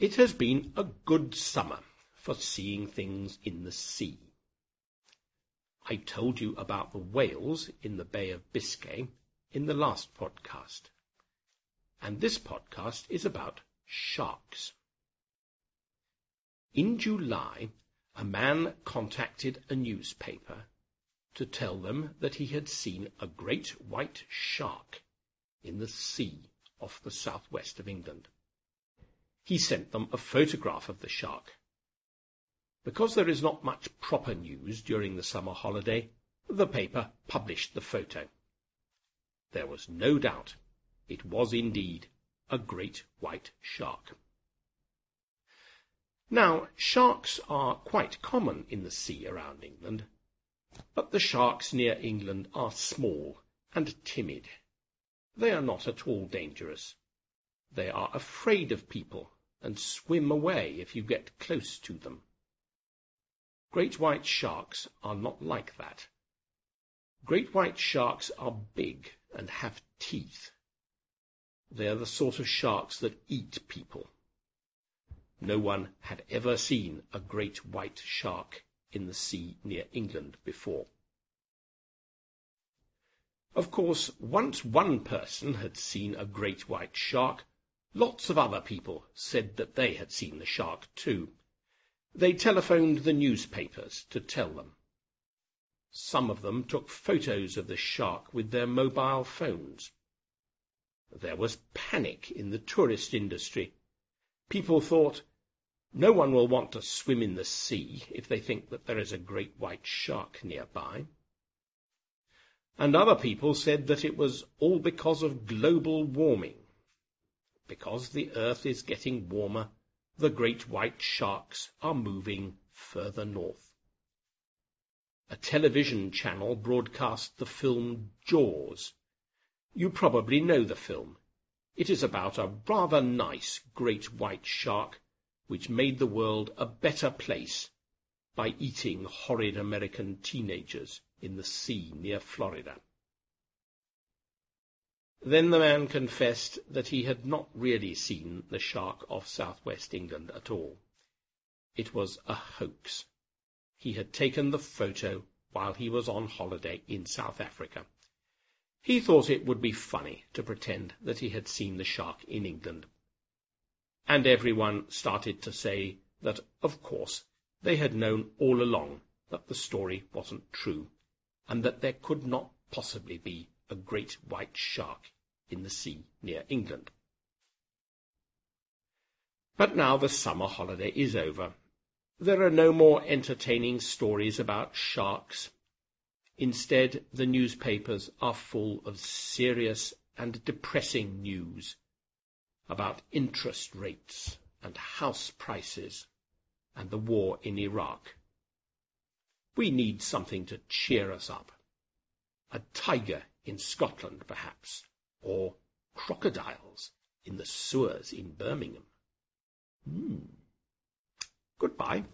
It has been a good summer for seeing things in the sea. I told you about the whales in the Bay of Biscay in the last podcast. And this podcast is about sharks. In July, a man contacted a newspaper to tell them that he had seen a great white shark in the sea off the southwest of England. He sent them a photograph of the shark. Because there is not much proper news during the summer holiday, the paper published the photo. There was no doubt it was indeed a great white shark. Now, sharks are quite common in the sea around England, but the sharks near England are small and timid. They are not at all dangerous. They are afraid of people and swim away if you get close to them. Great white sharks are not like that. Great white sharks are big and have teeth. They are the sort of sharks that eat people. No one had ever seen a great white shark in the sea near England before. Of course, once one person had seen a great white shark, lots of other people said that they had seen the shark too. They telephoned the newspapers to tell them. Some of them took photos of the shark with their mobile phones. There was panic in the tourist industry. People thought, no one will want to swim in the sea if they think that there is a great white shark nearby. And other people said that it was all because of global warming. Because the earth is getting warmer, the great white sharks are moving further north. A television channel broadcast the film Jaws. You probably know the film. It is about a rather nice great white shark which made the world a better place by eating horrid American teenagers in the sea near Florida. Then the man confessed that he had not really seen the shark off southwest England at all. It was a hoax. He had taken the photo while he was on holiday in South Africa. He thought it would be funny to pretend that he had seen the shark in England and everyone started to say that, of course, they had known all along that the story wasn't true, and that there could not possibly be a great white shark in the sea near England. But now the summer holiday is over. There are no more entertaining stories about sharks. Instead, the newspapers are full of serious and depressing news about interest rates and house prices and the war in Iraq. We need something to cheer us up. A tiger in Scotland, perhaps, or crocodiles in the sewers in Birmingham. Hmm. Goodbye.